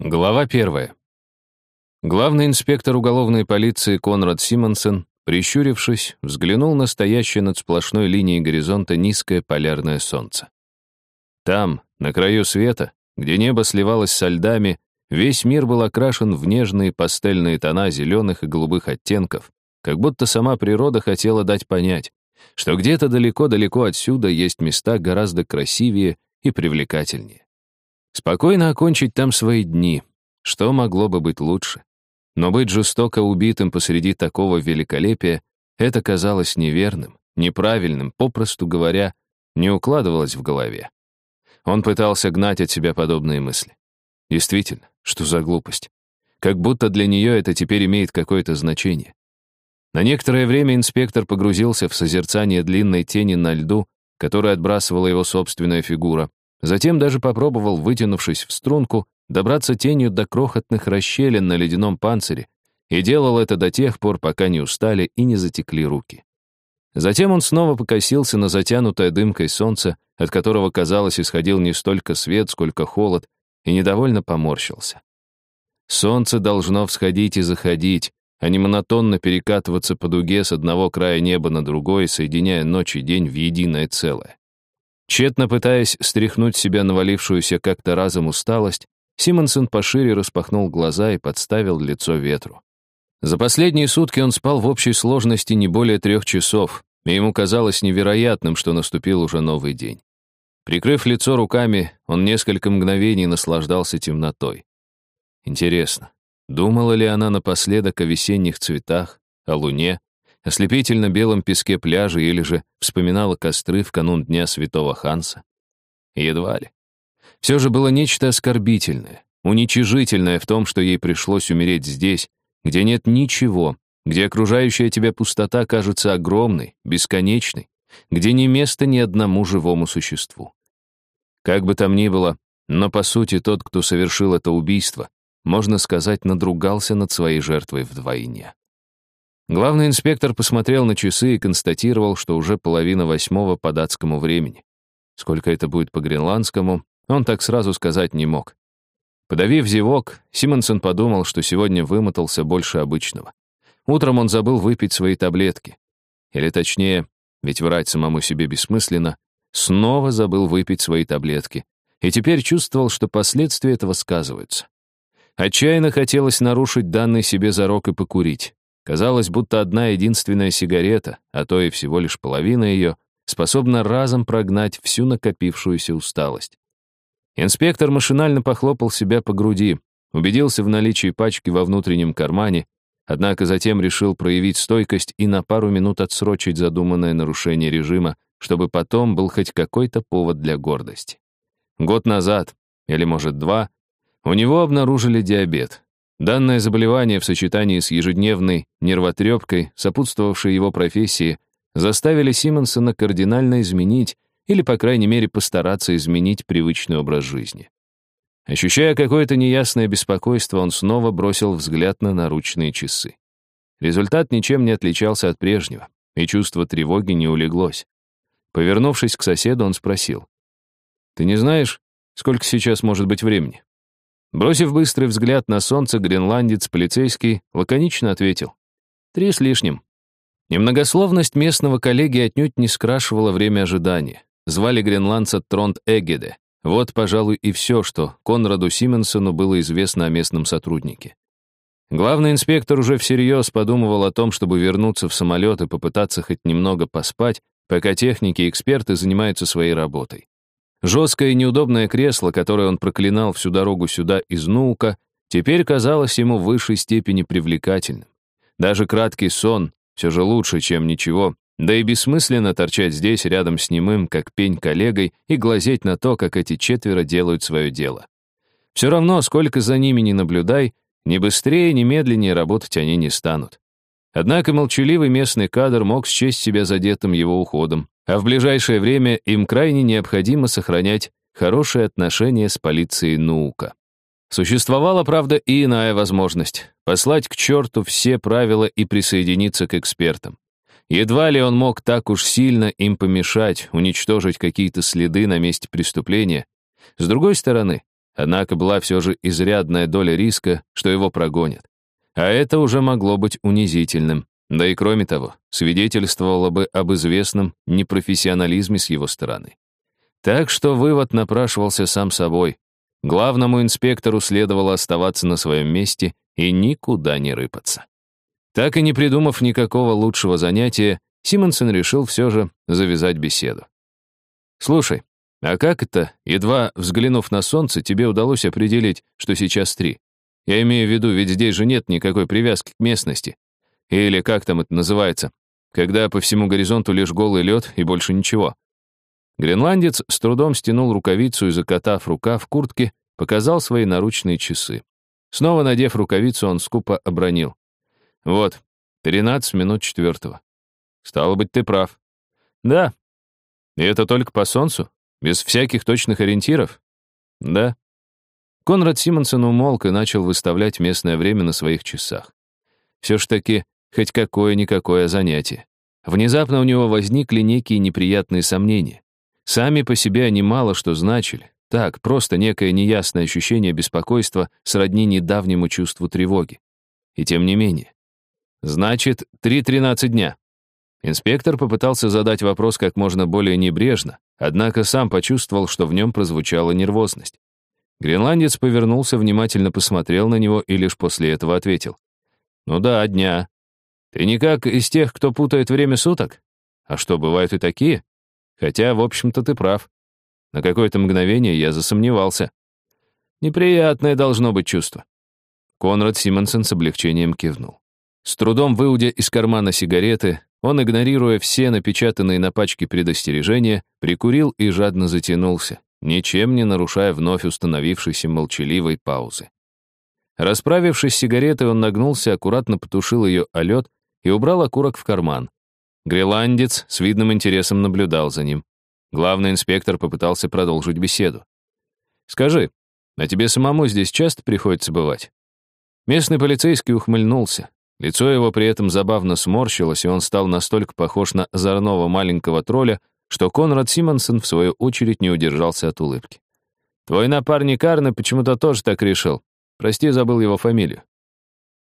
Глава первая. Главный инспектор уголовной полиции Конрад Симонсен, прищурившись, взглянул на стоящее над сплошной линией горизонта низкое полярное солнце. Там, на краю света, где небо сливалось со льдами, весь мир был окрашен в нежные пастельные тона зеленых и голубых оттенков, как будто сама природа хотела дать понять, что где-то далеко-далеко отсюда есть места гораздо красивее и привлекательнее. Спокойно окончить там свои дни. Что могло бы быть лучше? Но быть жестоко убитым посреди такого великолепия это казалось неверным, неправильным, попросту говоря, не укладывалось в голове. Он пытался гнать от себя подобные мысли. Действительно, что за глупость? Как будто для нее это теперь имеет какое-то значение. На некоторое время инспектор погрузился в созерцание длинной тени на льду, которую отбрасывала его собственная фигура, Затем даже попробовал, вытянувшись в струнку, добраться тенью до крохотных расщелин на ледяном панцире, и делал это до тех пор, пока не устали и не затекли руки. Затем он снова покосился на затянутое дымкой солнце, от которого, казалось, исходил не столько свет, сколько холод, и недовольно поморщился. Солнце должно всходить и заходить, а не монотонно перекатываться по дуге с одного края неба на другой, соединяя ночь и день в единое целое. Тщетно пытаясь стряхнуть себя навалившуюся как-то разом усталость, Симонсон пошире распахнул глаза и подставил лицо ветру. За последние сутки он спал в общей сложности не более трех часов, и ему казалось невероятным, что наступил уже новый день. Прикрыв лицо руками, он несколько мгновений наслаждался темнотой. Интересно, думала ли она напоследок о весенних цветах, о луне, ослепительно белом песке пляжа или же вспоминала костры в канун Дня Святого Ханса? Едва ли. Все же было нечто оскорбительное, уничижительное в том, что ей пришлось умереть здесь, где нет ничего, где окружающая тебя пустота кажется огромной, бесконечной, где не место ни одному живому существу. Как бы там ни было, но по сути тот, кто совершил это убийство, можно сказать, надругался над своей жертвой вдвойне. Главный инспектор посмотрел на часы и констатировал, что уже половина восьмого по датскому времени. Сколько это будет по гренландскому, он так сразу сказать не мог. Подавив зевок, Симонсон подумал, что сегодня вымотался больше обычного. Утром он забыл выпить свои таблетки. Или точнее, ведь врать самому себе бессмысленно, снова забыл выпить свои таблетки. И теперь чувствовал, что последствия этого сказываются. Отчаянно хотелось нарушить данный себе зарок и покурить. Казалось, будто одна единственная сигарета, а то и всего лишь половина ее, способна разом прогнать всю накопившуюся усталость. Инспектор машинально похлопал себя по груди, убедился в наличии пачки во внутреннем кармане, однако затем решил проявить стойкость и на пару минут отсрочить задуманное нарушение режима, чтобы потом был хоть какой-то повод для гордости. Год назад, или, может, два, у него обнаружили диабет, Данное заболевание в сочетании с ежедневной нервотрепкой, сопутствовавшей его профессии, заставили Симонсона кардинально изменить или, по крайней мере, постараться изменить привычный образ жизни. Ощущая какое-то неясное беспокойство, он снова бросил взгляд на наручные часы. Результат ничем не отличался от прежнего, и чувство тревоги не улеглось. Повернувшись к соседу, он спросил. «Ты не знаешь, сколько сейчас может быть времени?» Бросив быстрый взгляд на солнце, гренландец полицейский лаконично ответил. «Три с лишним». Немногословность местного коллеги отнюдь не скрашивала время ожидания. Звали гренландца Тронт Эгеде. Вот, пожалуй, и все, что Конраду Сименсону было известно о местном сотруднике. Главный инспектор уже всерьез подумывал о том, чтобы вернуться в самолет и попытаться хоть немного поспать, пока техники и эксперты занимаются своей работой. Жесткое и неудобное кресло, которое он проклинал всю дорогу сюда из Нуука, теперь казалось ему в высшей степени привлекательным. Даже краткий сон все же лучше, чем ничего, да и бессмысленно торчать здесь рядом с немым, как пень коллегой, и глазеть на то, как эти четверо делают свое дело. Все равно, сколько за ними не наблюдай, ни быстрее, ни медленнее работать они не станут. Однако молчаливый местный кадр мог счесть себя задетым его уходом, а в ближайшее время им крайне необходимо сохранять хорошие отношения с полицией Нуука. Существовала, правда, и иная возможность — послать к черту все правила и присоединиться к экспертам. Едва ли он мог так уж сильно им помешать, уничтожить какие-то следы на месте преступления. С другой стороны, однако была все же изрядная доля риска, что его прогонят. А это уже могло быть унизительным, да и кроме того, свидетельствовало бы об известном непрофессионализме с его стороны. Так что вывод напрашивался сам собой. Главному инспектору следовало оставаться на своем месте и никуда не рыпаться. Так и не придумав никакого лучшего занятия, Симонсон решил все же завязать беседу. «Слушай, а как это, едва взглянув на солнце, тебе удалось определить, что сейчас три? Я имею в виду, ведь здесь же нет никакой привязки к местности. Или как там это называется, когда по всему горизонту лишь голый лед и больше ничего. Гренландец с трудом стянул рукавицу и, закатав рука в куртке, показал свои наручные часы. Снова надев рукавицу, он скупо обронил. «Вот, 13 минут четвертого. Стало быть, ты прав». «Да». «И это только по солнцу? Без всяких точных ориентиров?» «Да». Конрад Симонсон умолк и начал выставлять местное время на своих часах. Все ж таки, хоть какое-никакое занятие. Внезапно у него возникли некие неприятные сомнения. Сами по себе они мало что значили. Так, просто некое неясное ощущение беспокойства сродни недавнему чувству тревоги. И тем не менее. Значит, 3-13 дня. Инспектор попытался задать вопрос как можно более небрежно, однако сам почувствовал, что в нем прозвучала нервозность. Гренландец повернулся, внимательно посмотрел на него и лишь после этого ответил. «Ну да, дня. Ты никак из тех, кто путает время суток? А что, бывают и такие?» Хотя, в общем-то, ты прав. На какое-то мгновение я засомневался. Неприятное должно быть чувство. Конрад Симонсон с облегчением кивнул. С трудом выудя из кармана сигареты, он, игнорируя все напечатанные на пачке предостережения, прикурил и жадно затянулся, ничем не нарушая вновь установившейся молчаливой паузы. Расправившись с сигаретой, он нагнулся, аккуратно потушил ее о лед и убрал окурок в карман. Греландец с видным интересом наблюдал за ним. Главный инспектор попытался продолжить беседу. «Скажи, а тебе самому здесь часто приходится бывать?» Местный полицейский ухмыльнулся. Лицо его при этом забавно сморщилось, и он стал настолько похож на озорного маленького тролля, что Конрад Симонсон, в свою очередь, не удержался от улыбки. «Твой напарник Арне почему-то тоже так решил. Прости, забыл его фамилию».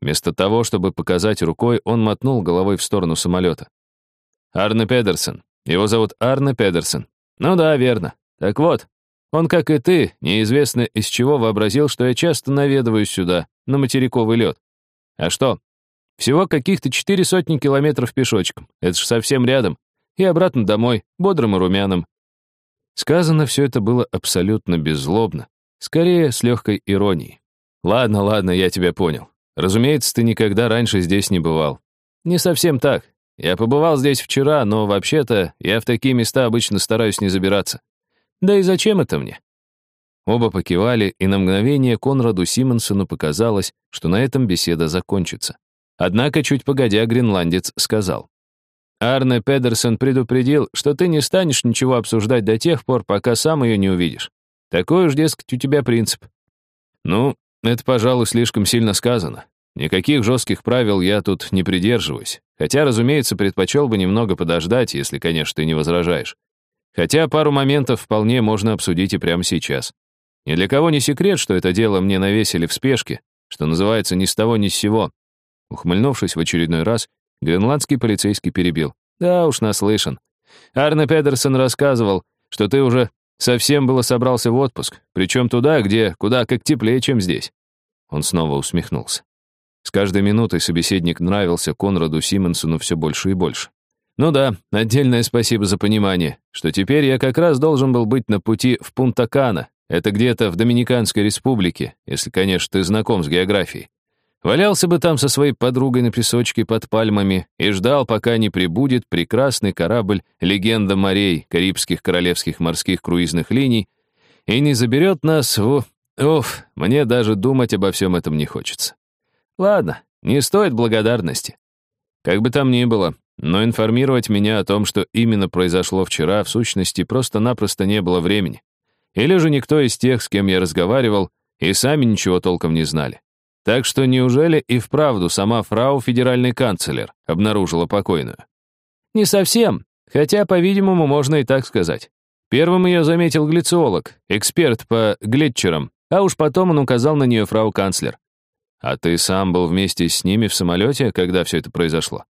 Вместо того, чтобы показать рукой, он мотнул головой в сторону самолета. Арне Педерсон. Его зовут Арне Педерсон. Ну да, верно. Так вот, он, как и ты, неизвестно из чего вообразил, что я часто наведываюсь сюда, на материковый лед. А что? Всего каких-то четыре сотни километров пешочком. Это ж совсем рядом. И обратно домой, бодрым и румяным. Сказано все это было абсолютно беззлобно. Скорее, с легкой иронией. Ладно, ладно, я тебя понял. Разумеется, ты никогда раньше здесь не бывал. Не совсем так. Я побывал здесь вчера, но вообще-то я в такие места обычно стараюсь не забираться. Да и зачем это мне? Оба покивали, и на мгновение Конраду Симонсону показалось, что на этом беседа закончится. Однако чуть погодя гренландец сказал. «Арне Педерсон предупредил, что ты не станешь ничего обсуждать до тех пор, пока сам ее не увидишь. Такой уж, дескать, у тебя принцип». «Ну, это, пожалуй, слишком сильно сказано. Никаких жестких правил я тут не придерживаюсь. Хотя, разумеется, предпочел бы немного подождать, если, конечно, ты не возражаешь. Хотя пару моментов вполне можно обсудить и прямо сейчас. Ни для кого не секрет, что это дело мне навесили в спешке, что называется ни с того ни с сего. Ухмыльнувшись в очередной раз, гренландский полицейский перебил. Да уж, наслышан. Арне Педерсон рассказывал, что ты уже совсем было собрался в отпуск, причем туда, где куда как теплее, чем здесь. Он снова усмехнулся. С каждой минутой собеседник нравился Конраду Симонсону все больше и больше. Ну да, отдельное спасибо за понимание, что теперь я как раз должен был быть на пути в Пунта-Кана. Это где-то в Доминиканской республике, если, конечно, ты знаком с географией. Валялся бы там со своей подругой на песочке под пальмами и ждал, пока не прибудет прекрасный корабль «Легенда морей» Карибских королевских морских круизных линий и не заберет нас в... Оф, мне даже думать обо всем этом не хочется. Ладно, не стоит благодарности. Как бы там ни было, но информировать меня о том, что именно произошло вчера, в сущности, просто-напросто не было времени. Или же никто из тех, с кем я разговаривал, и сами ничего толком не знали. Так что неужели и вправду сама фрау федеральный канцлер обнаружила покойную? Не совсем, хотя, по-видимому, можно и так сказать. Первым ее заметил глициолог, эксперт по глетчерам, а уж потом он указал на нее фрау канцлер. «А ты сам был вместе с ними в самолете, когда все это произошло?»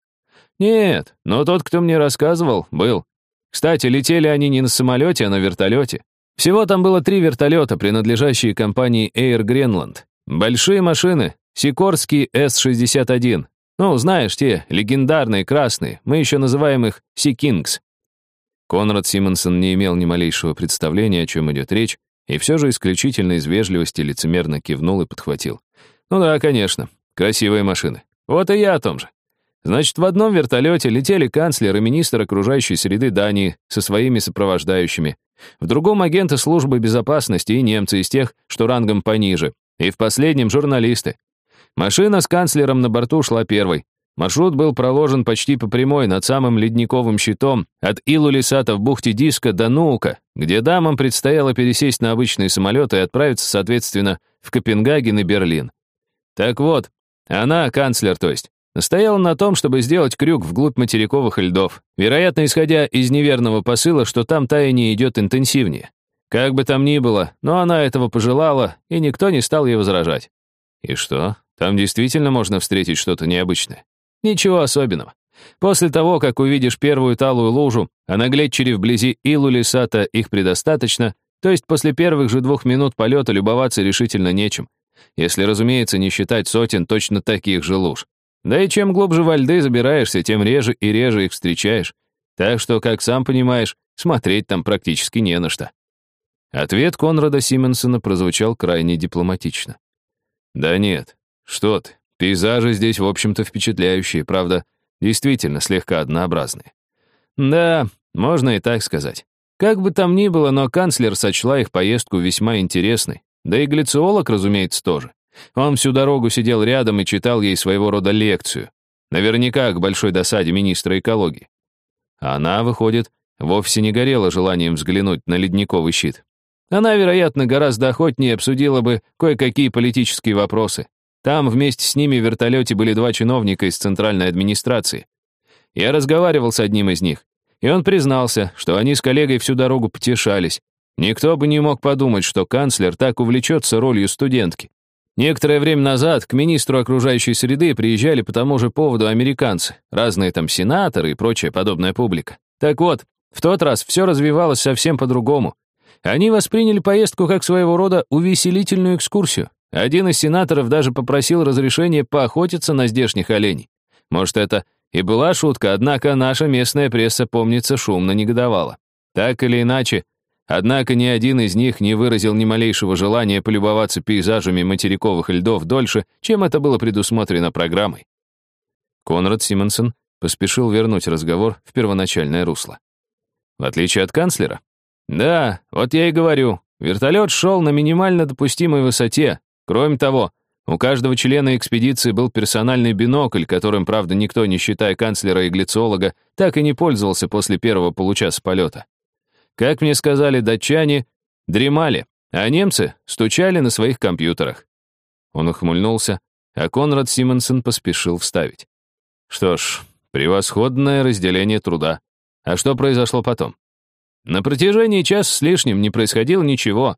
«Нет, но тот, кто мне рассказывал, был. Кстати, летели они не на самолете, а на вертолете. Всего там было три вертолета, принадлежащие компании Air Greenland. Большие машины, Сикорский С-61. Ну, знаешь, те, легендарные, красные, мы еще называем их Си-Кингс. Конрад Симонсон не имел ни малейшего представления, о чем идет речь, и все же исключительно из вежливости лицемерно кивнул и подхватил. «Ну да, конечно. Красивые машины. Вот и я о том же. Значит, в одном вертолете летели канцлер и министр окружающей среды Дании со своими сопровождающими. В другом агенты службы безопасности и немцы из тех, что рангом пониже. И в последнем журналисты. Машина с канцлером на борту шла первой. Маршрут был проложен почти по прямой над самым ледниковым щитом от Илулисата в бухте Диска до Нуука, где дамам предстояло пересесть на обычные самолеты и отправиться, соответственно, в Копенгаген и Берлин. Так вот, она, канцлер, то есть, настояла на том, чтобы сделать крюк вглубь материковых льдов, вероятно, исходя из неверного посыла, что там таяние идет интенсивнее. Как бы там ни было, но она этого пожелала, и никто не стал ей возражать. И что, там действительно можно встретить что-то необычное? Ничего особенного. После того, как увидишь первую талую лужу, а на Глетчере вблизи Илулисата их предостаточно, то есть после первых же двух минут полета любоваться решительно нечем. Если, разумеется, не считать сотен точно таких же луж. Да и чем глубже во льды забираешься, тем реже и реже их встречаешь. Так что, как сам понимаешь, смотреть там практически не на что. Ответ Конрада Сименсона прозвучал крайне дипломатично. «Да нет, что ты, Пейзажи здесь, в общем-то, впечатляющие, правда, действительно слегка однообразные. Да, можно и так сказать. Как бы там ни было, но канцлер сочла их поездку весьма интересной. Да и глициолог, разумеется, тоже. Он всю дорогу сидел рядом и читал ей своего рода лекцию. Наверняка к большой досаде министра экологии. Она, выходит, вовсе не горела желанием взглянуть на ледниковый щит. Она, вероятно, гораздо охотнее обсудила бы кое-какие политические вопросы. Там вместе с ними в вертолете были два чиновника из центральной администрации. Я разговаривал с одним из них, и он признался, что они с коллегой всю дорогу потешались. Никто бы не мог подумать, что канцлер так увлечется ролью студентки. Некоторое время назад к министру окружающей среды приезжали по тому же поводу американцы, разные там сенаторы и прочая подобная публика. Так вот, в тот раз все развивалось совсем по-другому. Они восприняли поездку как своего рода увеселительную экскурсию. Один из сенаторов даже попросил разрешения поохотиться на здешних оленей. Может, это и была шутка, однако наша местная пресса, помнится, шумно негодовала. Так или иначе, однако ни один из них не выразил ни малейшего желания полюбоваться пейзажами материковых льдов дольше, чем это было предусмотрено программой. Конрад Симонсон поспешил вернуть разговор в первоначальное русло. В отличие от канцлера? Да, вот я и говорю, вертолет шел на минимально допустимой высоте, Кроме того, у каждого члена экспедиции был персональный бинокль, которым, правда, никто, не считая канцлера и глициолога, так и не пользовался после первого получаса полета. Как мне сказали датчане, дремали, а немцы стучали на своих компьютерах. Он ухмыльнулся, а Конрад Симонсон поспешил вставить. Что ж, превосходное разделение труда. А что произошло потом? На протяжении часа с лишним не происходило ничего,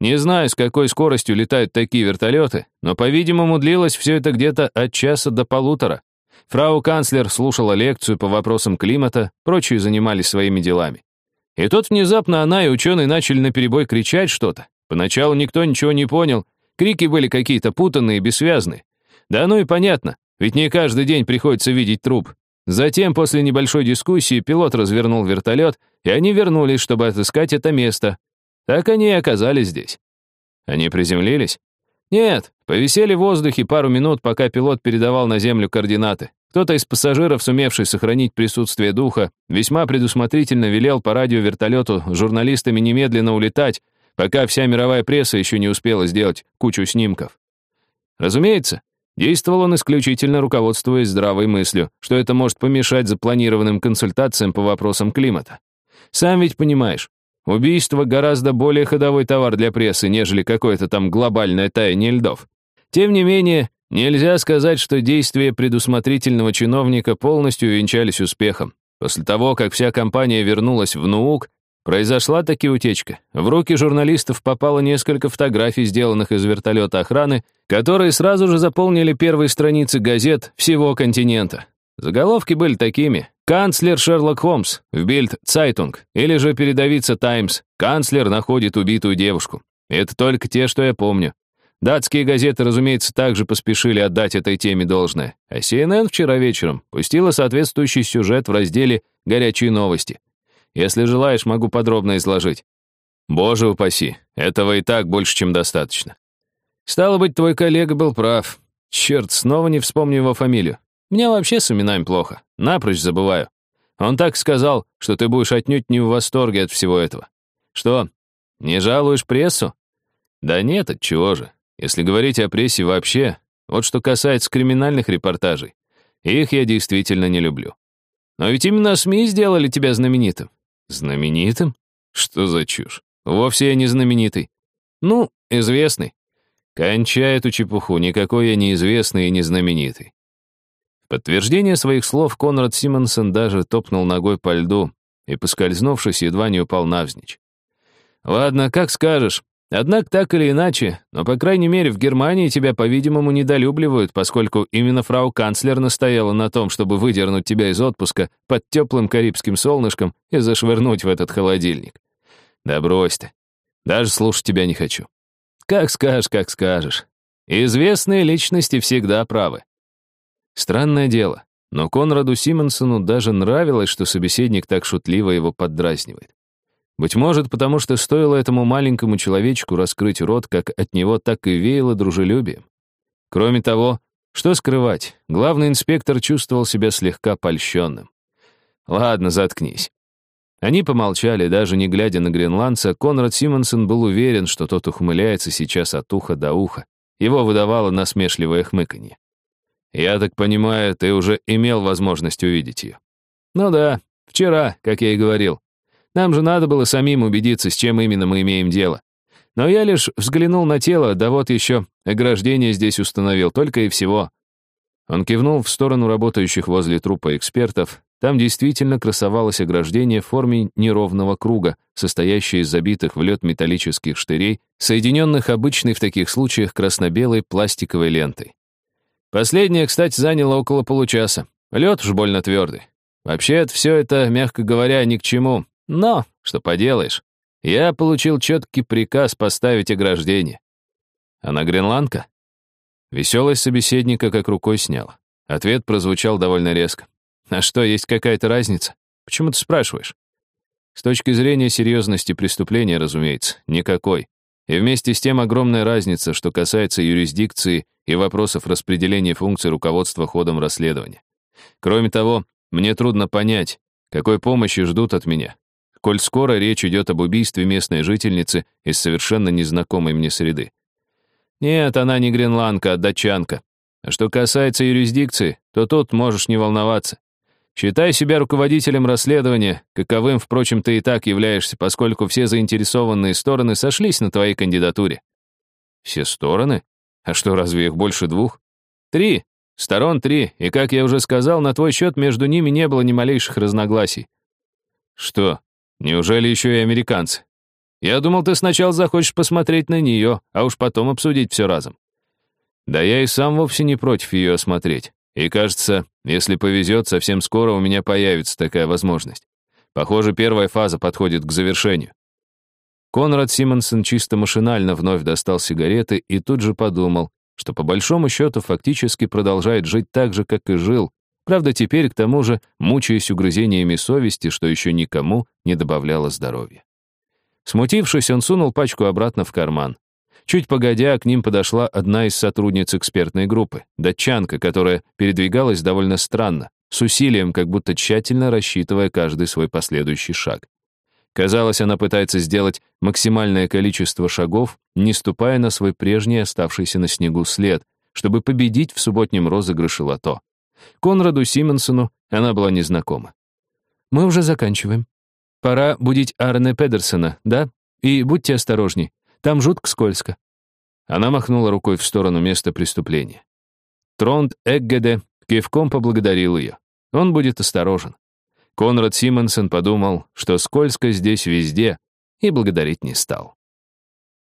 не знаю, с какой скоростью летают такие вертолеты, но, по-видимому, длилось все это где-то от часа до полутора. Фрау-канцлер слушала лекцию по вопросам климата, прочие занимались своими делами. И тут внезапно она и ученые начали наперебой кричать что-то. Поначалу никто ничего не понял, крики были какие-то путанные и бессвязные. Да ну и понятно, ведь не каждый день приходится видеть труп. Затем, после небольшой дискуссии, пилот развернул вертолет, и они вернулись, чтобы отыскать это место, так они и оказались здесь. Они приземлились? Нет, повисели в воздухе пару минут, пока пилот передавал на землю координаты. Кто-то из пассажиров, сумевший сохранить присутствие духа, весьма предусмотрительно велел по радио вертолету журналистами немедленно улетать, пока вся мировая пресса еще не успела сделать кучу снимков. Разумеется, действовал он исключительно руководствуясь здравой мыслью, что это может помешать запланированным консультациям по вопросам климата. Сам ведь понимаешь, Убийство гораздо более ходовой товар для прессы, нежели какое-то там глобальное таяние льдов. Тем не менее, нельзя сказать, что действия предусмотрительного чиновника полностью увенчались успехом. После того, как вся компания вернулась в НУУК, Произошла таки утечка. В руки журналистов попало несколько фотографий, сделанных из вертолета охраны, которые сразу же заполнили первые страницы газет всего континента. Заголовки были такими. «Канцлер Шерлок Холмс» в Бильд Цайтунг или же передовица «Таймс». «Канцлер находит убитую девушку». Это только те, что я помню. Датские газеты, разумеется, также поспешили отдать этой теме должное. А CNN вчера вечером пустила соответствующий сюжет в разделе «Горячие новости». Если желаешь, могу подробно изложить. Боже упаси, этого и так больше, чем достаточно. Стало быть, твой коллега был прав. Черт, снова не вспомню его фамилию. Мне вообще с именами плохо. Напрочь забываю. Он так сказал, что ты будешь отнюдь не в восторге от всего этого. Что, не жалуешь прессу? Да нет, от чего же. Если говорить о прессе вообще, вот что касается криминальных репортажей, их я действительно не люблю. Но ведь именно СМИ сделали тебя знаменитым. Знаменитым? Что за чушь? Вовсе я не знаменитый. Ну, известный. Кончай эту чепуху, никакой я не известный и не знаменитый подтверждение своих слов Конрад Симонсон даже топнул ногой по льду и, поскользнувшись, едва не упал навзничь. «Ладно, как скажешь. Однако так или иначе, но, по крайней мере, в Германии тебя, по-видимому, недолюбливают, поскольку именно фрау-канцлер настояла на том, чтобы выдернуть тебя из отпуска под теплым карибским солнышком и зашвырнуть в этот холодильник. Да брось ты. Даже слушать тебя не хочу. Как скажешь, как скажешь. Известные личности всегда правы. Странное дело, но Конраду Симонсону даже нравилось, что собеседник так шутливо его поддразнивает. Быть может, потому что стоило этому маленькому человечку раскрыть рот, как от него так и веяло дружелюбием. Кроме того, что скрывать, главный инспектор чувствовал себя слегка польщенным. «Ладно, заткнись». Они помолчали, даже не глядя на гренландца, Конрад Симонсон был уверен, что тот ухмыляется сейчас от уха до уха. Его выдавало насмешливое хмыканье. «Я так понимаю, ты уже имел возможность увидеть ее?» «Ну да, вчера, как я и говорил. Нам же надо было самим убедиться, с чем именно мы имеем дело. Но я лишь взглянул на тело, да вот еще ограждение здесь установил, только и всего». Он кивнул в сторону работающих возле трупа экспертов. Там действительно красовалось ограждение в форме неровного круга, состоящее из забитых в лед металлических штырей, соединенных обычной в таких случаях красно-белой пластиковой лентой. Последнее, кстати, заняло около получаса. Лед уж больно твердый. Вообще, все это, мягко говоря, ни к чему. Но, что поделаешь, я получил четкий приказ поставить ограждение. Она гренландка? Веселость собеседника как рукой сняла. Ответ прозвучал довольно резко. А что, есть какая-то разница? Почему ты спрашиваешь? С точки зрения серьезности преступления, разумеется, никакой. И вместе с тем огромная разница, что касается юрисдикции и вопросов распределения функций руководства ходом расследования. Кроме того, мне трудно понять, какой помощи ждут от меня, коль скоро речь идет об убийстве местной жительницы из совершенно незнакомой мне среды. Нет, она не гренландка, а датчанка. А что касается юрисдикции, то тут можешь не волноваться. Считай себя руководителем расследования, каковым, впрочем, ты и так являешься, поскольку все заинтересованные стороны сошлись на твоей кандидатуре. Все стороны? А что, разве их больше двух? Три. Сторон три, и, как я уже сказал, на твой счет между ними не было ни малейших разногласий. Что, неужели еще и американцы? Я думал, ты сначала захочешь посмотреть на нее, а уж потом обсудить все разом. Да я и сам вовсе не против ее осмотреть. И кажется, если повезет, совсем скоро у меня появится такая возможность. Похоже, первая фаза подходит к завершению. Конрад Симонсон чисто машинально вновь достал сигареты и тут же подумал, что по большому счету фактически продолжает жить так же, как и жил, правда теперь к тому же мучаясь угрызениями совести, что еще никому не добавляло здоровья. Смутившись, он сунул пачку обратно в карман. Чуть погодя, к ним подошла одна из сотрудниц экспертной группы, датчанка, которая передвигалась довольно странно, с усилием, как будто тщательно рассчитывая каждый свой последующий шаг. Казалось, она пытается сделать максимальное количество шагов, не ступая на свой прежний оставшийся на снегу след, чтобы победить в субботнем розыгрыше лото. Конраду Симонсону она была незнакома. «Мы уже заканчиваем. Пора будить Арне Педерсона, да? И будьте осторожней. Там жутко скользко». Она махнула рукой в сторону места преступления. Тронд Эггеде кивком поблагодарил ее. Он будет осторожен. Конрад Симонсон подумал, что скользко здесь везде, и благодарить не стал.